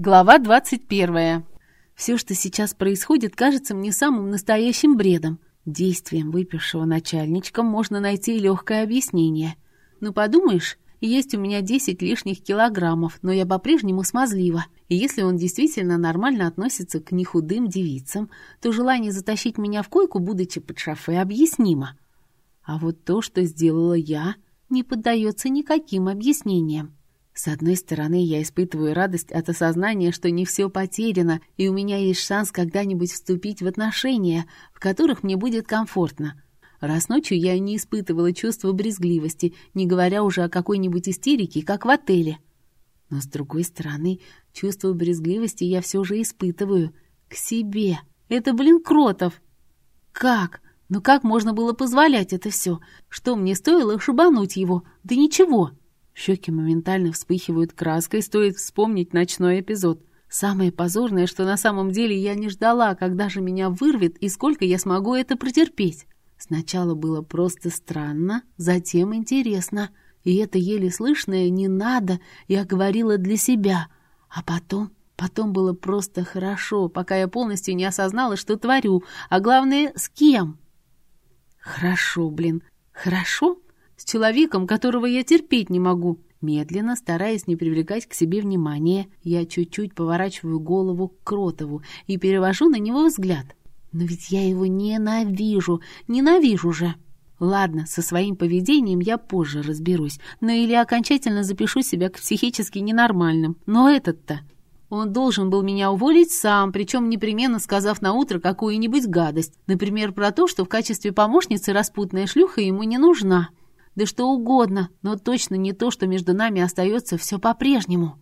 Глава 21. Все, что сейчас происходит, кажется мне самым настоящим бредом. Действием выпившего начальничка можно найти легкое объяснение. Ну, подумаешь, есть у меня 10 лишних килограммов, но я по-прежнему смазлива. И если он действительно нормально относится к нехудым девицам, то желание затащить меня в койку, будучи под шофе, объяснимо. А вот то, что сделала я, не поддается никаким объяснениям. С одной стороны, я испытываю радость от осознания, что не все потеряно, и у меня есть шанс когда-нибудь вступить в отношения, в которых мне будет комфортно. Раз ночью я не испытывала чувства брезгливости, не говоря уже о какой-нибудь истерике, как в отеле. Но, с другой стороны, чувство брезгливости я все же испытываю. К себе. Это, блин, Кротов. Как? Ну как можно было позволять это все? Что мне стоило шибануть его? Да ничего. Щеки моментально вспыхивают краской, стоит вспомнить ночной эпизод. Самое позорное, что на самом деле я не ждала, когда же меня вырвет и сколько я смогу это претерпеть. Сначала было просто странно, затем интересно. И это еле слышное «не надо» я говорила для себя. А потом, потом было просто хорошо, пока я полностью не осознала, что творю, а главное, с кем. Хорошо, блин, хорошо? С человеком, которого я терпеть не могу. Медленно, стараясь не привлекать к себе внимания, я чуть-чуть поворачиваю голову к Кротову и перевожу на него взгляд. Но ведь я его ненавижу, ненавижу же. Ладно, со своим поведением я позже разберусь, но или окончательно запишу себя к психически ненормальным. Но этот-то... Он должен был меня уволить сам, причем непременно сказав на утро какую-нибудь гадость. Например, про то, что в качестве помощницы распутная шлюха ему не нужна. Да что угодно, но точно не то, что между нами остается все по-прежнему.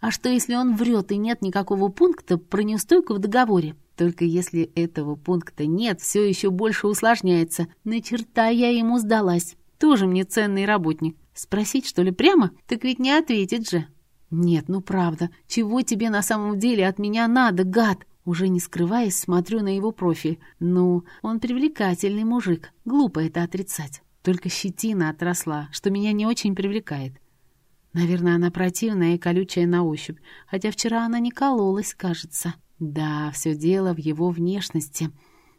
А что, если он врет и нет никакого пункта про неустойку в договоре? Только если этого пункта нет, все еще больше усложняется. На черта я ему сдалась. Тоже мне ценный работник. Спросить, что ли, прямо? Так ведь не ответит же. Нет, ну правда. Чего тебе на самом деле от меня надо, гад? Уже не скрываясь, смотрю на его профиль. Ну, он привлекательный мужик. Глупо это отрицать. Только щетина отросла, что меня не очень привлекает. Наверное, она противная и колючая на ощупь, хотя вчера она не кололась, кажется. Да, все дело в его внешности.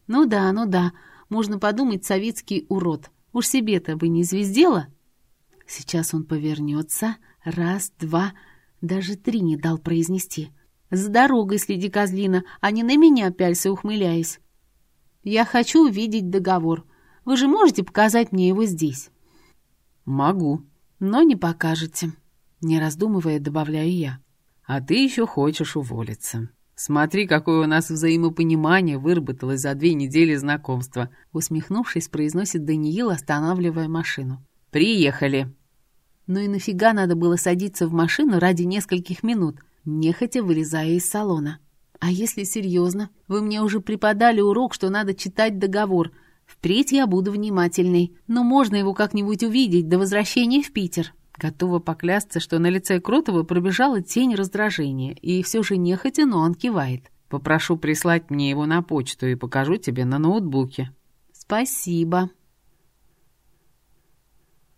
Ну да, ну да, можно подумать, советский урод. Уж себе-то бы не звездела. Сейчас он повернется. Раз, два, даже три не дал произнести. За дорогой следи, козлина, а не на меня пялься, ухмыляясь. Я хочу увидеть договор. Вы же можете показать мне его здесь?» «Могу, но не покажете», — не раздумывая, добавляю я. «А ты еще хочешь уволиться. Смотри, какое у нас взаимопонимание выработалось за две недели знакомства», — усмехнувшись, произносит Даниил, останавливая машину. «Приехали». «Ну и нафига надо было садиться в машину ради нескольких минут?» нехотя вылезая из салона. «А если серьезно? Вы мне уже преподали урок, что надо читать договор, Впредь я буду внимательной, но можно его как-нибудь увидеть до возвращения в Питер. Готова поклясться, что на лице Кротова пробежала тень раздражения, и все же нехотя, но он кивает. Попрошу прислать мне его на почту и покажу тебе на ноутбуке. Спасибо.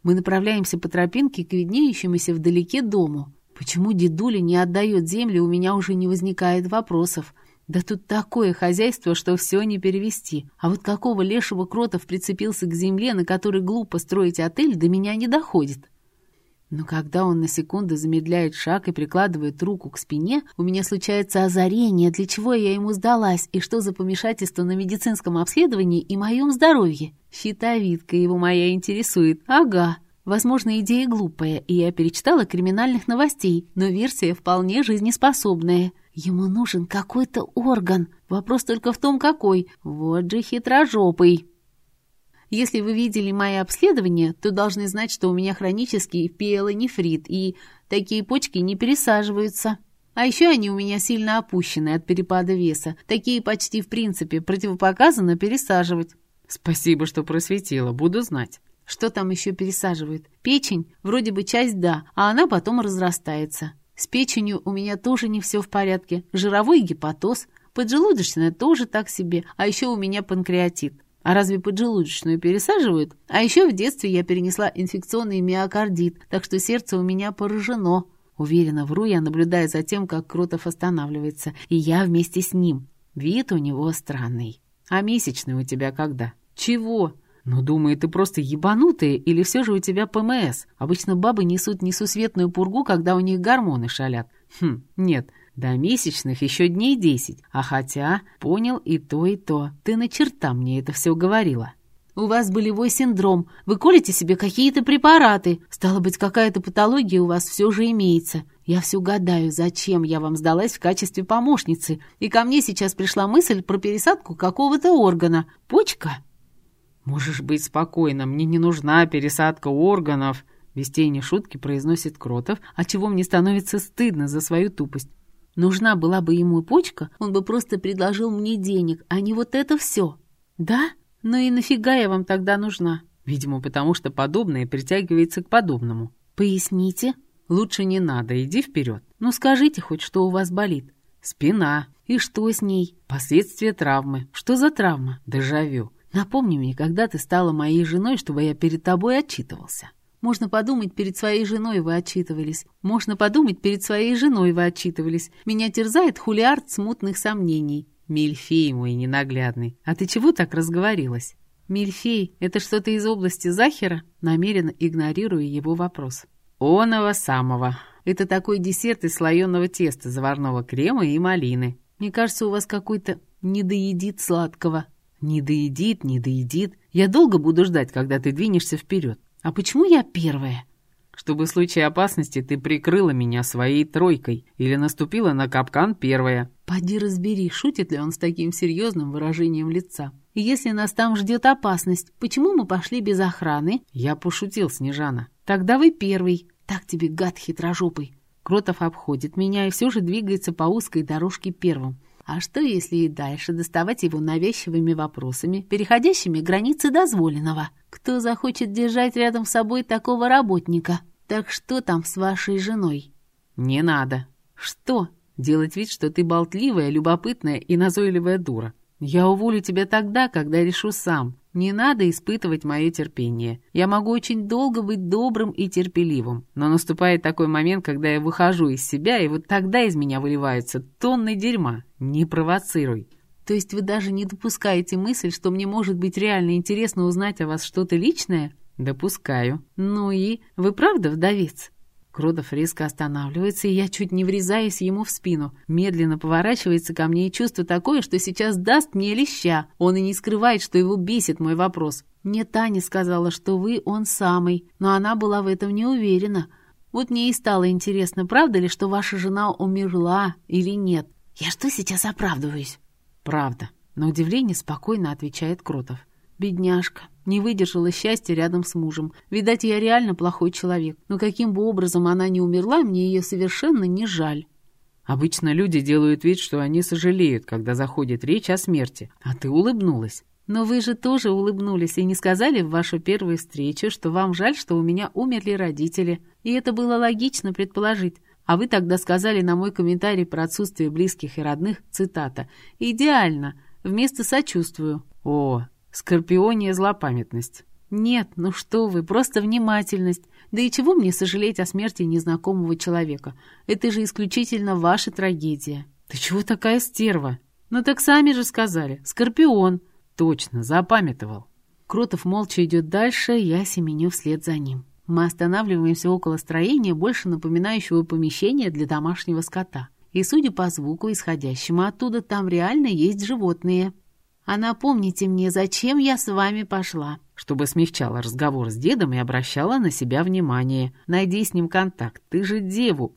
Мы направляемся по тропинке к виднеющемуся вдалеке дому. Почему дедуля не отдает землю, у меня уже не возникает вопросов. Да тут такое хозяйство, что все не перевести. А вот какого лешего Кротов прицепился к земле, на которой глупо строить отель, до меня не доходит. Но когда он на секунду замедляет шаг и прикладывает руку к спине, у меня случается озарение, для чего я ему сдалась, и что за помешательство на медицинском обследовании и моем здоровье. Щитовидка его моя интересует. Ага. Возможно, идея глупая, и я перечитала криминальных новостей, но версия вполне жизнеспособная. Ему нужен какой-то орган. Вопрос только в том, какой. Вот же хитрожопый. Если вы видели мои обследования, то должны знать, что у меня хронический пиелонефрит, и такие почки не пересаживаются. А еще они у меня сильно опущены от перепада веса. Такие почти в принципе противопоказано пересаживать. Спасибо, что просветила, буду знать. Что там еще пересаживают? Печень? Вроде бы часть да, а она потом разрастается. С печенью у меня тоже не все в порядке. Жировой гепатоз, поджелудочная тоже так себе, а еще у меня панкреатит. А разве поджелудочную пересаживают? А еще в детстве я перенесла инфекционный миокардит, так что сердце у меня поражено. Уверенно вру я, наблюдая за тем, как Крутов останавливается, и я вместе с ним. Вид у него странный. «А месячный у тебя когда?» «Чего?» «Ну, думаю, ты просто ебанутая, или все же у тебя ПМС? Обычно бабы несут несусветную пургу, когда у них гормоны шалят». «Хм, нет, до месячных еще дней десять. А хотя, понял и то, и то. Ты на черта мне это все говорила». «У вас болевой синдром. Вы колите себе какие-то препараты. Стало быть, какая-то патология у вас все же имеется. Я все гадаю, зачем я вам сдалась в качестве помощницы. И ко мне сейчас пришла мысль про пересадку какого-то органа. Почка?» «Можешь быть спокойна, мне не нужна пересадка органов», без тени шутки произносит Кротов, отчего мне становится стыдно за свою тупость. Нужна была бы ему почка, он бы просто предложил мне денег, а не вот это все. Да? Ну и нафига я вам тогда нужна? Видимо, потому что подобное притягивается к подобному. Поясните. Лучше не надо, иди вперед. Ну скажите хоть, что у вас болит. Спина. И что с ней? Последствия травмы. Что за травма? Дежавю. Напомни мне, когда ты стала моей женой, чтобы я перед тобой отчитывался. Можно подумать, перед своей женой вы отчитывались. Можно подумать, перед своей женой вы отчитывались. Меня терзает хулиард смутных сомнений. Мильфей мой ненаглядный, а ты чего так разговорилась? Мильфей, это что-то из области Захера? Намеренно игнорируя его вопрос. Оного самого. Это такой десерт из слоеного теста, заварного крема и малины. Мне кажется, у вас какой-то недоедит сладкого. Не доедит, не доедит. Я долго буду ждать, когда ты двинешься вперед. А почему я первая? Чтобы в случае опасности ты прикрыла меня своей тройкой или наступила на капкан первая. Поди разбери, шутит ли он с таким серьезным выражением лица. И если нас там ждет опасность, почему мы пошли без охраны? Я пошутил, Снежана. Тогда вы первый. Так тебе, гад хитрожопый. Кротов обходит меня и все же двигается по узкой дорожке первым. А что, если и дальше доставать его навязчивыми вопросами, переходящими границы дозволенного? Кто захочет держать рядом с собой такого работника? Так что там с вашей женой? Не надо. Что? Делать вид, что ты болтливая, любопытная и назойливая дура. Я уволю тебя тогда, когда решу сам. Не надо испытывать мое терпение. Я могу очень долго быть добрым и терпеливым, но наступает такой момент, когда я выхожу из себя, и вот тогда из меня выливаются тонны дерьма. Не провоцируй. То есть вы даже не допускаете мысль, что мне может быть реально интересно узнать о вас что-то личное? Допускаю. Ну и вы правда вдовец? Кродов резко останавливается, и я чуть не врезаюсь ему в спину. Медленно поворачивается ко мне и чувство такое, что сейчас даст мне леща. Он и не скрывает, что его бесит мой вопрос. Мне Таня сказала, что вы он самый, но она была в этом не уверена. Вот мне и стало интересно, правда ли, что ваша жена умерла или нет. Я что сейчас оправдываюсь? Правда. На удивление спокойно отвечает Кротов. Бедняжка. Не выдержала счастья рядом с мужем. Видать, я реально плохой человек. Но каким бы образом она не умерла, мне ее совершенно не жаль. Обычно люди делают вид, что они сожалеют, когда заходит речь о смерти. А ты улыбнулась. Но вы же тоже улыбнулись и не сказали в вашу первую встречу, что вам жаль, что у меня умерли родители. И это было логично предположить. А вы тогда сказали на мой комментарий про отсутствие близких и родных, цитата, «Идеально, вместо сочувствую». О, Скорпиония злопамятность. Нет, ну что вы, просто внимательность. Да и чего мне сожалеть о смерти незнакомого человека? Это же исключительно ваша трагедия. Ты чего такая стерва? Ну так сами же сказали. Скорпион. Точно, запамятовал. Кротов молча идет дальше, я семеню вслед за ним. Мы останавливаемся около строения, больше напоминающего помещение для домашнего скота. И, судя по звуку, исходящему оттуда, там реально есть животные. А напомните мне, зачем я с вами пошла?» Чтобы смягчала разговор с дедом и обращала на себя внимание. «Найди с ним контакт, ты же деву!»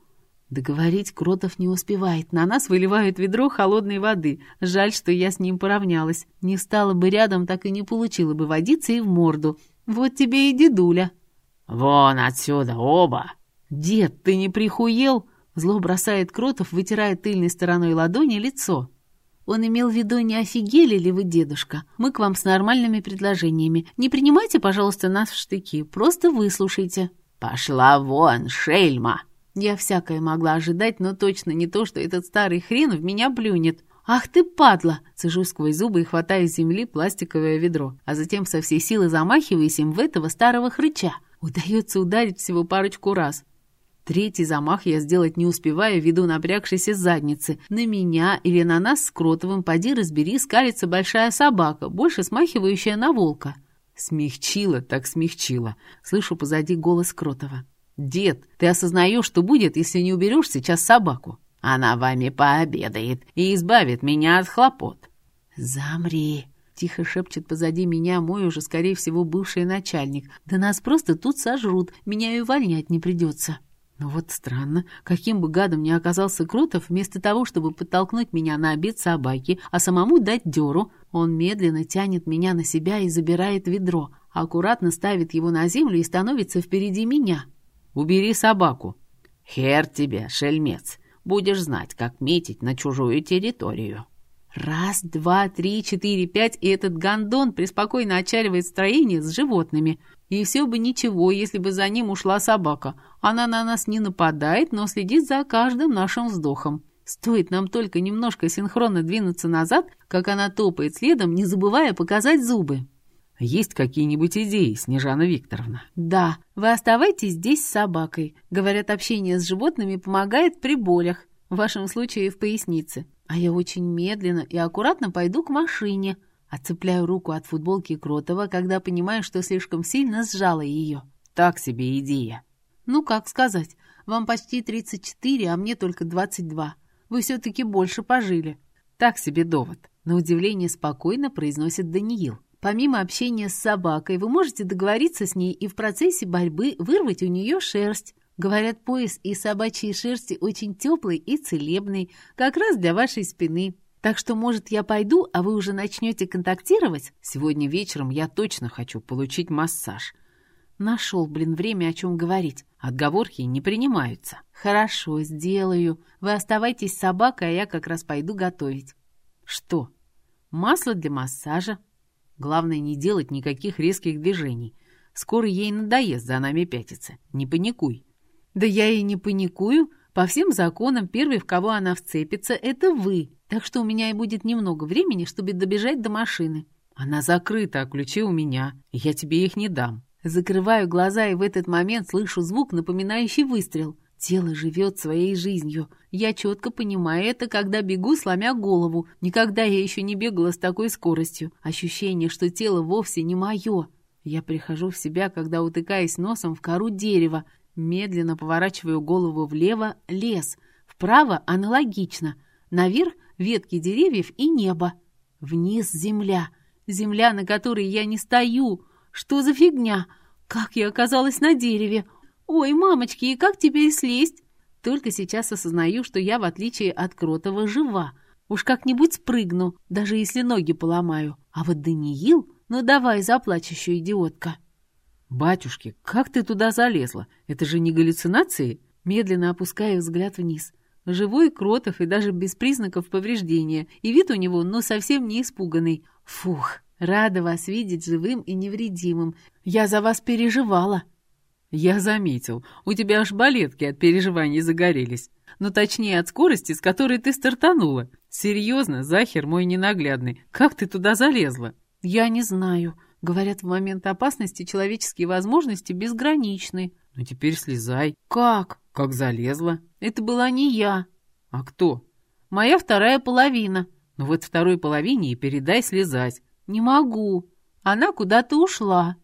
Договорить Кротов не успевает. На нас выливают ведро холодной воды. Жаль, что я с ним поравнялась. Не стала бы рядом, так и не получила бы водиться и в морду. Вот тебе и дедуля. «Вон отсюда, оба!» «Дед, ты не прихуел?» Зло бросает Кротов, вытирая тыльной стороной ладони лицо. Он имел в виду, не офигели ли вы, дедушка? Мы к вам с нормальными предложениями. Не принимайте, пожалуйста, нас в штыки, просто выслушайте». «Пошла вон, шельма!» Я всякое могла ожидать, но точно не то, что этот старый хрен в меня плюнет. «Ах ты, падла!» Цежу сквозь зубы и хватаю с земли пластиковое ведро, а затем со всей силы замахиваюсь им в этого старого хрыча. Удается ударить всего парочку раз. Третий замах я сделать не успеваю ввиду напрягшейся задницы. На меня или на нас с Кротовым, поди разбери, скалится большая собака, больше смахивающая на волка. Смягчила, так смягчила. Слышу позади голос Кротова. «Дед, ты осознаешь, что будет, если не уберешь сейчас собаку? Она вами пообедает и избавит меня от хлопот». «Замри!» — тихо шепчет позади меня мой уже, скорее всего, бывший начальник. «Да нас просто тут сожрут, меня и увольнять не придется». Но вот странно, каким бы гадом ни оказался Крутов, вместо того, чтобы подтолкнуть меня на обед собаки, а самому дать дёру, он медленно тянет меня на себя и забирает ведро, аккуратно ставит его на землю и становится впереди меня. «Убери собаку!» «Хер тебе, шельмец! Будешь знать, как метить на чужую территорию!» Раз, два, три, четыре, пять, и этот гондон преспокойно отчаливает строение с животными. И все бы ничего, если бы за ним ушла собака. Она на нас не нападает, но следит за каждым нашим вздохом. Стоит нам только немножко синхронно двинуться назад, как она топает следом, не забывая показать зубы. «Есть какие-нибудь идеи, Снежана Викторовна?» «Да, вы оставайтесь здесь с собакой. Говорят, общение с животными помогает при болях, в вашем случае в пояснице. А я очень медленно и аккуратно пойду к машине. Отцепляю руку от футболки Кротова, когда понимаю, что слишком сильно сжала ее. Так себе идея. Ну, как сказать, вам почти 34, а мне только 22. Вы все-таки больше пожили. Так себе довод. На удивление спокойно произносит Даниил. Помимо общения с собакой, вы можете договориться с ней и в процессе борьбы вырвать у нее шерсть. Говорят, пояс из собачьей шерсти очень теплый и целебный, как раз для вашей спины. Так что, может, я пойду, а вы уже начнете контактировать? Сегодня вечером я точно хочу получить массаж. Нашел, блин, время о чем говорить. Отговорки не принимаются. Хорошо, сделаю. Вы оставайтесь с собакой, а я как раз пойду готовить. Что? Масло для массажа. Главное, не делать никаких резких движений. Скоро ей надоест за нами пятиться. Не паникуй. Да я и не паникую. По всем законам, первый, в кого она вцепится, это вы. Так что у меня и будет немного времени, чтобы добежать до машины. Она закрыта, а ключи у меня, я тебе их не дам. Закрываю глаза и в этот момент слышу звук, напоминающий выстрел. Тело живет своей жизнью. Я четко понимаю это, когда бегу, сломя голову. Никогда я еще не бегала с такой скоростью. Ощущение, что тело вовсе не мое. Я прихожу в себя, когда утыкаюсь носом в кору дерева. Медленно поворачиваю голову влево — лес. Вправо — аналогично. Наверх — ветки деревьев и небо. Вниз — земля. Земля, на которой я не стою. Что за фигня? Как я оказалась на дереве? Ой, мамочки, и как теперь слезть? Только сейчас осознаю, что я, в отличие от Кротова, жива. Уж как-нибудь спрыгну, даже если ноги поломаю. А вот Даниил... Ну давай, заплачущая идиотка. «Батюшки, как ты туда залезла? Это же не галлюцинации?» Медленно опускаю взгляд вниз. Живой Кротов и даже без признаков повреждения, и вид у него, ну, совсем не испуганный. Фух, рада вас видеть живым и невредимым. Я за вас переживала. Я заметил, у тебя аж балетки от переживаний загорелись. Ну, точнее, от скорости, с которой ты стартанула. Серьезно, Захер мой ненаглядный, как ты туда залезла? Я не знаю. Говорят, в момент опасности человеческие возможности безграничны. Ну теперь слезай. Как? Как залезла. Это была не я. А кто? Моя вторая половина. Ну вот второй половине и передай слезать. Не могу. Она куда-то ушла.